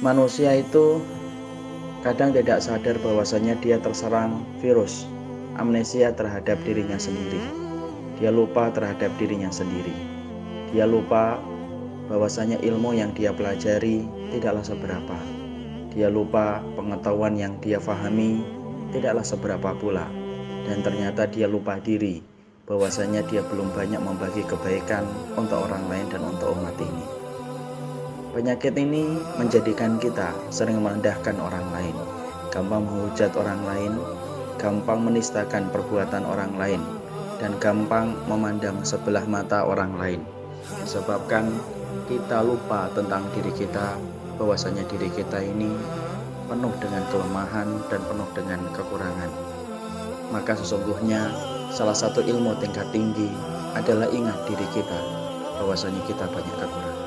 Manusia itu kadang tidak sadar bahwasanya dia terserang virus amnesia terhadap dirinya sendiri. Dia lupa terhadap dirinya sendiri. Dia lupa bahwasanya ilmu yang dia pelajari tidaklah seberapa. Dia lupa pengetahuan yang dia fahami tidaklah seberapa pula. Dan ternyata dia lupa diri bahwasanya dia belum banyak membagi kebaikan untuk orang lain Penyakit ini menjadikan kita sering merendahkan orang lain, gampang menghujat orang lain, gampang menistakan perbuatan orang lain, dan gampang memandang sebelah mata orang lain. Disebabkan kita lupa tentang diri kita, bahwasanya diri kita ini penuh dengan kelemahan dan penuh dengan kekurangan. Maka sesungguhnya salah satu ilmu tingkat tinggi adalah ingat diri kita, bahwasanya kita banyak kekurangan.